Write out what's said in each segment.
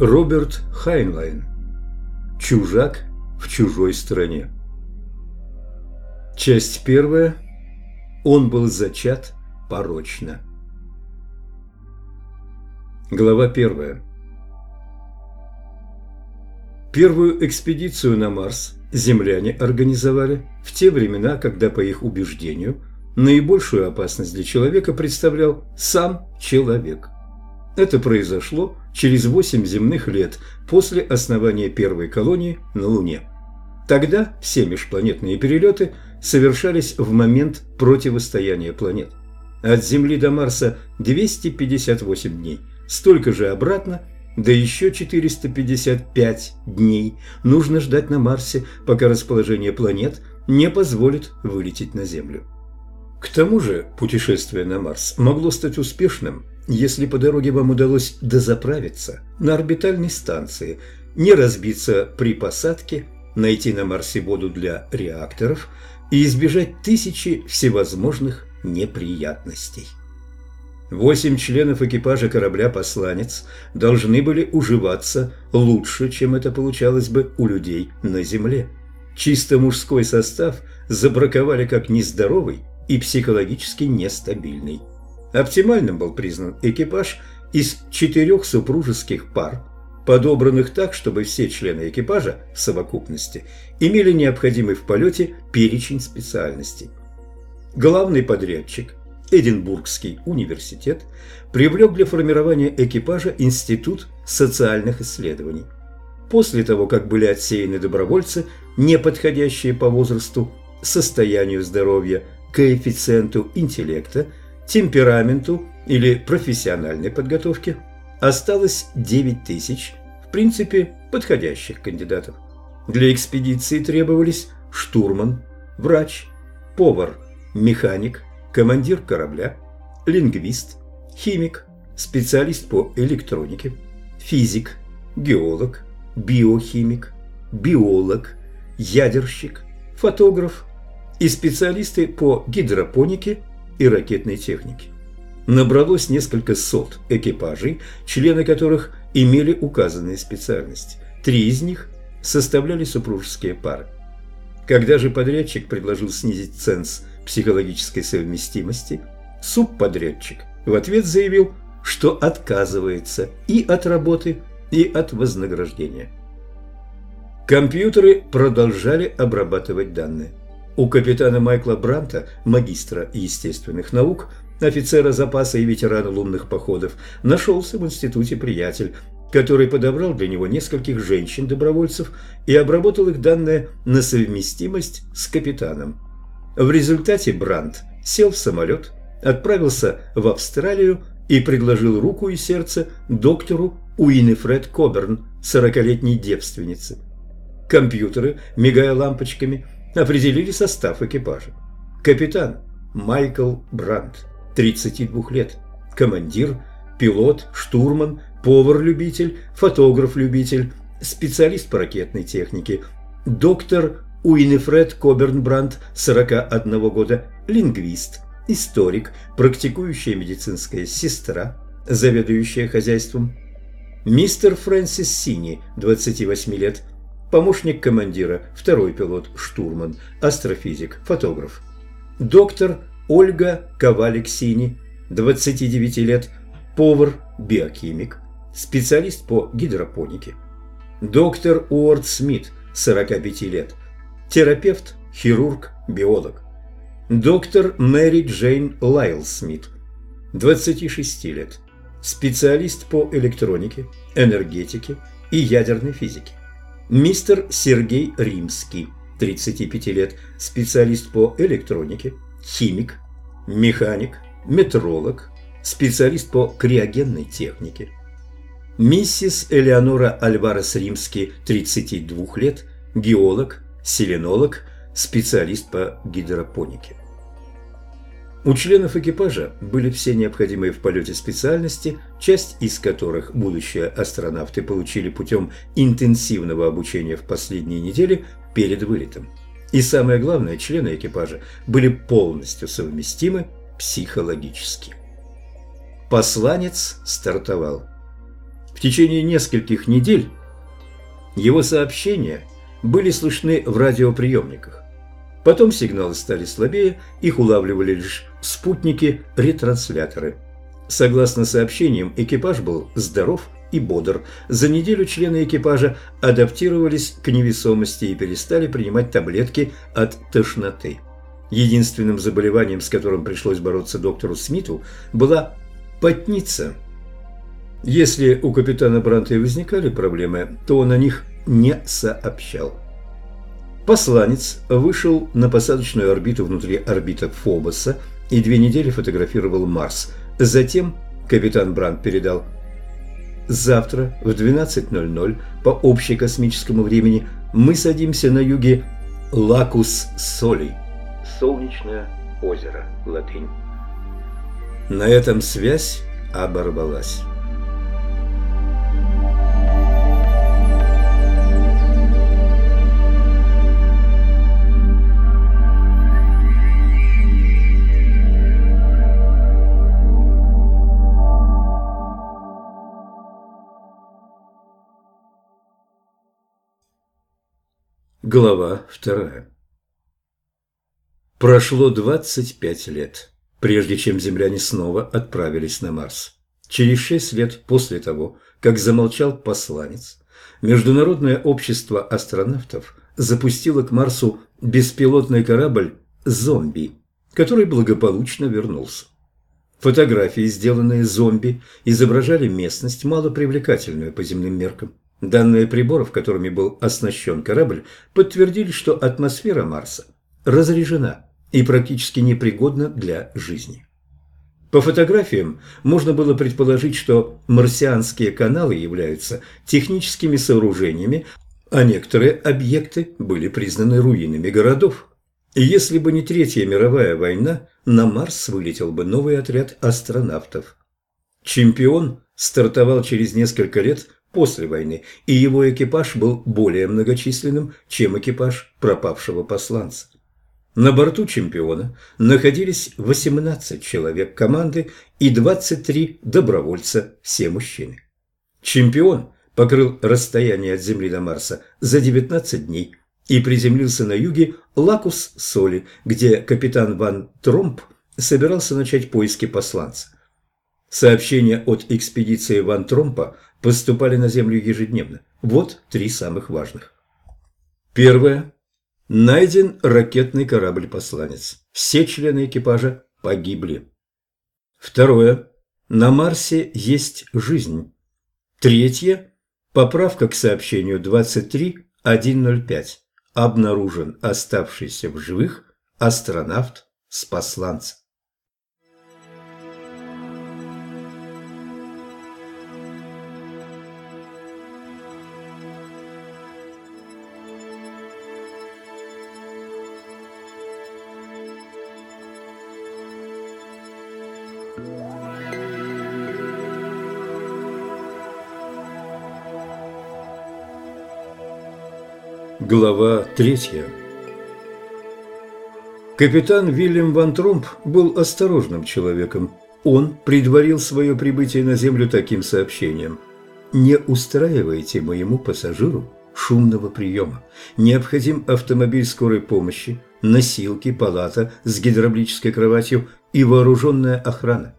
Роберт Хайнлайн. Чужак в чужой стране. Часть первая. Он был зачат порочно. Глава первая. Первую экспедицию на Марс земляне организовали в те времена, когда, по их убеждению, наибольшую опасность для человека представлял сам человек. Это произошло через 8 земных лет после основания первой колонии на Луне. Тогда все межпланетные перелеты совершались в момент противостояния планет. От Земли до Марса 258 дней, столько же обратно, да еще 455 дней нужно ждать на Марсе, пока расположение планет не позволит вылететь на Землю. К тому же путешествие на Марс могло стать успешным если по дороге вам удалось дозаправиться на орбитальной станции, не разбиться при посадке, найти на Марсе воду для реакторов и избежать тысячи всевозможных неприятностей. Восемь членов экипажа корабля «Посланец» должны были уживаться лучше, чем это получалось бы у людей на Земле. Чисто мужской состав забраковали как нездоровый и психологически нестабильный. Оптимальным был признан экипаж из четырех супружеских пар, подобранных так, чтобы все члены экипажа в совокупности имели необходимый в полете перечень специальностей. Главный подрядчик, Эдинбургский университет, привлек для формирования экипажа Институт социальных исследований. После того, как были отсеяны добровольцы, не подходящие по возрасту, состоянию здоровья, коэффициенту интеллекта – темпераменту или профессиональной подготовке осталось 9 тысяч, в принципе, подходящих кандидатов. Для экспедиции требовались штурман, врач, повар, механик, командир корабля, лингвист, химик, специалист по электронике, физик, геолог, биохимик, биолог, ядерщик, фотограф и специалисты по гидропонике и ракетной техники. Набралось несколько сот экипажей, члены которых имели указанные специальности. Три из них составляли супружеские пары. Когда же подрядчик предложил снизить ценз психологической совместимости, субподрядчик в ответ заявил, что отказывается и от работы, и от вознаграждения. Компьютеры продолжали обрабатывать данные. У капитана Майкла Бранта, магистра естественных наук, офицера запаса и ветерана лунных походов, нашелся в институте приятель, который подобрал для него нескольких женщин-добровольцев и обработал их данные на совместимость с капитаном. В результате Брандт сел в самолет, отправился в Австралию и предложил руку и сердце доктору Уинифред Коберн, сорокалетней девственнице. Компьютеры, мигая лампочками, определили состав экипажа. Капитан Майкл Брандт, 32 лет, командир, пилот, штурман, повар-любитель, фотограф-любитель, специалист по ракетной технике, доктор Уинифред Кобернбрандт, 41 года, лингвист, историк, практикующая медицинская сестра, заведующая хозяйством, мистер Фрэнсис Сини, 28 лет, помощник командира, второй пилот, штурман, астрофизик, фотограф. Доктор Ольга Ковалик-Сини, 29 лет, повар, биохимик, специалист по гидропонике. Доктор Уорд Смит, 45 лет, терапевт, хирург, биолог. Доктор Мэри Джейн Лайл Смит, 26 лет, специалист по электронике, энергетике и ядерной физике. Мистер Сергей Римский, 35 лет, специалист по электронике, химик, механик, метролог, специалист по криогенной технике. Миссис Элеонора Альварес Римский, 32 лет, геолог, селенолог, специалист по гидропонике. У членов экипажа были все необходимые в полете специальности, часть из которых будущие астронавты получили путем интенсивного обучения в последние недели перед вылетом. И самое главное, члены экипажа были полностью совместимы психологически. Посланец стартовал. В течение нескольких недель его сообщения были слышны в радиоприемниках. Потом сигналы стали слабее, их улавливали лишь спутники-ретрансляторы. Согласно сообщениям, экипаж был здоров и бодр. За неделю члены экипажа адаптировались к невесомости и перестали принимать таблетки от тошноты. Единственным заболеванием, с которым пришлось бороться доктору Смиту, была потница. Если у капитана Бранта и возникали проблемы, то он о них не сообщал. Посланец вышел на посадочную орбиту внутри орбиток Фобоса и две недели фотографировал Марс. Затем капитан Брант передал Завтра в 12.00 по общекосмическому времени мы садимся на юге Лакус-Солей. Солнечное озеро, латынь. На этом связь оборвалась. Глава вторая Прошло 25 лет, прежде чем земляне снова отправились на Марс. Через шесть лет после того, как замолчал посланец, Международное общество астронавтов запустило к Марсу беспилотный корабль «Зомби», который благополучно вернулся. Фотографии, сделанные зомби, изображали местность, малопривлекательную по земным меркам. Данные приборов, которыми был оснащен корабль, подтвердили, что атмосфера Марса разрежена и практически непригодна для жизни. По фотографиям можно было предположить, что марсианские каналы являются техническими сооружениями, а некоторые объекты были признаны руинами городов. И если бы не Третья мировая война, на Марс вылетел бы новый отряд астронавтов. Чемпион стартовал через несколько лет после войны, и его экипаж был более многочисленным, чем экипаж пропавшего посланца. На борту чемпиона находились 18 человек команды и 23 добровольца, все мужчины. Чемпион покрыл расстояние от Земли до Марса за 19 дней и приземлился на юге Лакус-Соли, где капитан Ван Тромп собирался начать поиски посланца. Сообщения от экспедиции Ван Тромпа поступали на Землю ежедневно. Вот три самых важных. Первое. Найден ракетный корабль-посланец. Все члены экипажа погибли. Второе. На Марсе есть жизнь. Третье. Поправка к сообщению 23.105. Обнаружен оставшийся в живых астронавт с посланцем. Глава третья Капитан Вильям Ван Тромп был осторожным человеком. Он предварил свое прибытие на Землю таким сообщением. «Не устраивайте моему пассажиру шумного приема. Необходим автомобиль скорой помощи, носилки, палата с гидравлической кроватью и вооруженная охрана.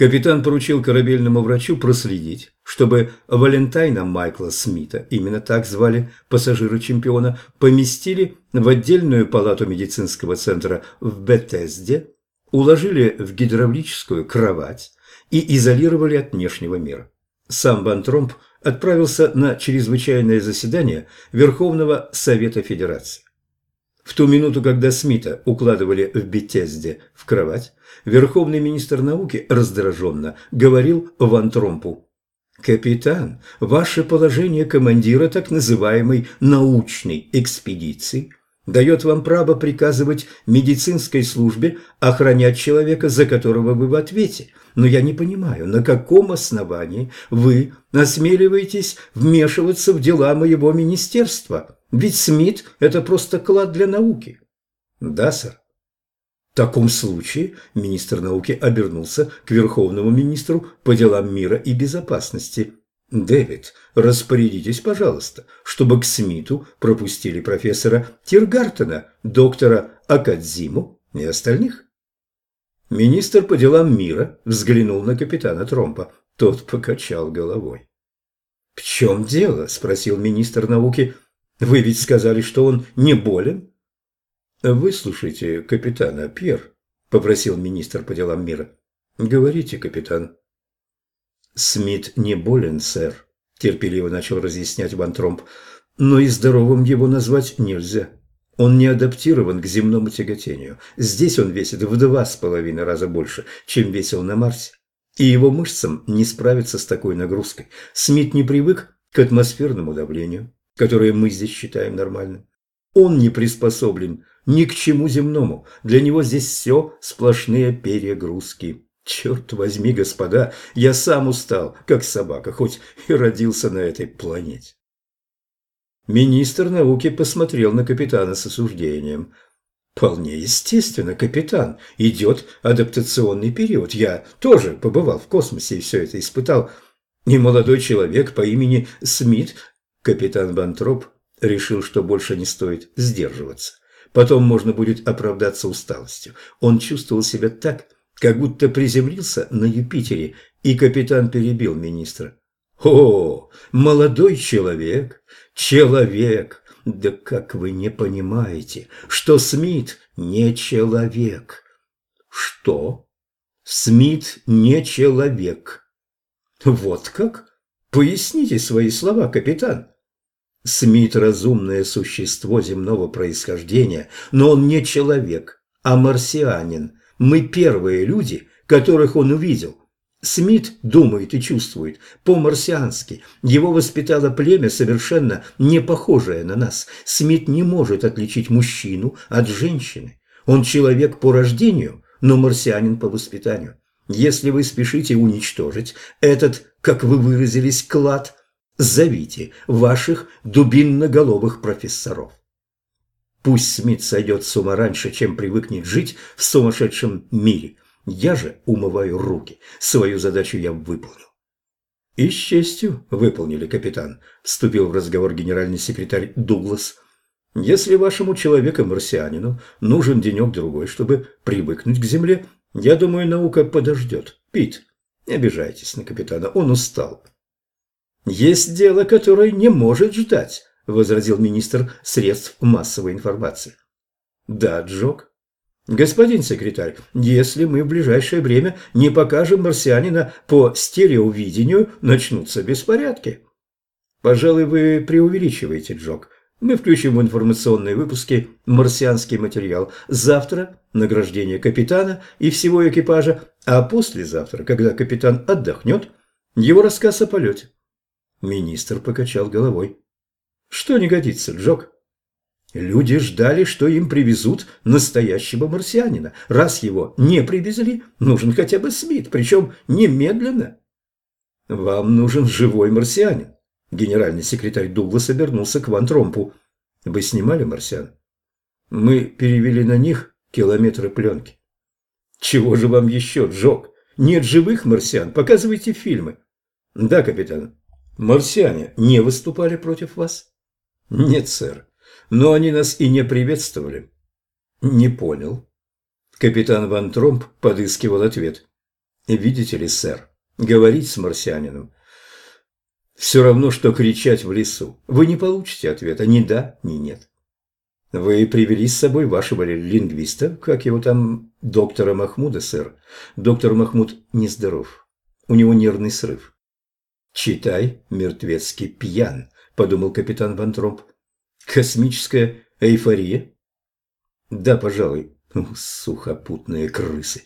Капитан поручил корабельному врачу проследить, чтобы Валентайна Майкла Смита, именно так звали пассажира чемпиона, поместили в отдельную палату медицинского центра в Бетезде, уложили в гидравлическую кровать и изолировали от внешнего мира. Сам Ван отправился на чрезвычайное заседание Верховного Совета Федерации. В ту минуту, когда Смита укладывали в Бетезде в кровать, верховный министр науки раздраженно говорил Ван Тромпу. «Капитан, ваше положение командира так называемой научной экспедиции дает вам право приказывать медицинской службе охранять человека, за которого вы в ответе. Но я не понимаю, на каком основании вы осмеливаетесь вмешиваться в дела моего министерства? Ведь Смит – это просто клад для науки». «Да, сэр». таком случае министр науки обернулся к верховному министру по делам мира и безопасности. «Дэвид, распорядитесь, пожалуйста, чтобы к Смиту пропустили профессора Тиргартена, доктора Акадзиму и остальных». Министр по делам мира взглянул на капитана Тромпа. Тот покачал головой. «В чем дело?» – спросил министр науки. «Вы ведь сказали, что он не болен?» «Выслушайте капитана, Пьер», – попросил министр по делам мира. «Говорите, капитан». «Смит не болен, сэр», – терпеливо начал разъяснять Ван Тромп, – «но и здоровым его назвать нельзя. Он не адаптирован к земному тяготению. Здесь он весит в два с половиной раза больше, чем весил на Марсе и его мышцам не справиться с такой нагрузкой. Смит не привык к атмосферному давлению, которое мы здесь считаем нормальным. Он не приспособлен ни к чему земному. Для него здесь все сплошные перегрузки. Черт возьми, господа, я сам устал, как собака, хоть и родился на этой планете. Министр науки посмотрел на капитана с осуждением – Вполне естественно, капитан. Идет адаптационный период. Я тоже побывал в космосе и все это испытал. И молодой человек по имени Смит, капитан Бантроп, решил, что больше не стоит сдерживаться. Потом можно будет оправдаться усталостью. Он чувствовал себя так, как будто приземлился на Юпитере, и капитан перебил министра. «О, молодой человек, человек, да как вы не понимаете, что Смит не человек? Что? Смит не человек. Вот как? Поясните свои слова, капитан. Смит – разумное существо земного происхождения, но он не человек, а марсианин. Мы первые люди, которых он увидел. Смит думает и чувствует по-марсиански. Его воспитало племя, совершенно не похожее на нас. Смит не может отличить мужчину от женщины. Он человек по рождению, но марсианин по воспитанию. Если вы спешите уничтожить этот, как вы выразились, клад, зовите ваших дубинноголовых профессоров. Пусть Смит сойдет с ума раньше, чем привыкнет жить в сумасшедшем мире – я же умываю руки. Свою задачу я выполнил. «И с честью выполнили, капитан», – вступил в разговор генеральный секретарь Дуглас. «Если вашему человеку-марсианину нужен денек-другой, чтобы привыкнуть к Земле, я думаю, наука подождет. Пит, не обижайтесь на капитана, он устал». «Есть дело, которое не может ждать», – возразил министр средств массовой информации. «Да, Джок, Господин секретарь, если мы в ближайшее время не покажем марсианина по стереовидению, начнутся беспорядки. Пожалуй, вы преувеличиваете, Джок. Мы включим в информационные выпуски марсианский материал. Завтра награждение капитана и всего экипажа, а послезавтра, когда капитан отдохнет, его рассказ о полете. Министр покачал головой. Что не годится, Джок? Люди ждали, что им привезут настоящего марсианина. Раз его не привезли, нужен хотя бы Смит, причем немедленно. Вам нужен живой марсианин. Генеральный секретарь Дуглас обернулся к Ван Тромпу. Вы снимали марсиан? Мы перевели на них километры пленки. Чего же вам еще, Джок? Нет живых марсиан, показывайте фильмы. Да, капитан. Марсиане не выступали против вас? Нет, сэр но они нас и не приветствовали. Не понял. Капитан Ван Тромп подыскивал ответ. Видите ли, сэр, говорить с марсианином все равно, что кричать в лесу. Вы не получите ответа ни да, ни нет. Вы привели с собой вашего лингвиста, как его там, доктора Махмуда, сэр. Доктор Махмуд нездоров. У него нервный срыв. «Читай, мертвецкий пьян», – подумал капитан Ван Тромп. Космическая эйфория? Да, пожалуй. Ну, сухопутные крысы.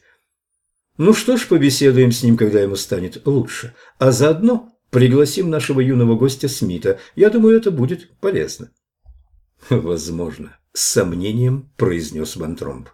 Ну что ж, побеседуем с ним, когда ему станет лучше. А заодно пригласим нашего юного гостя Смита. Я думаю, это будет полезно. Возможно, с сомнением произнес Ван Тромп.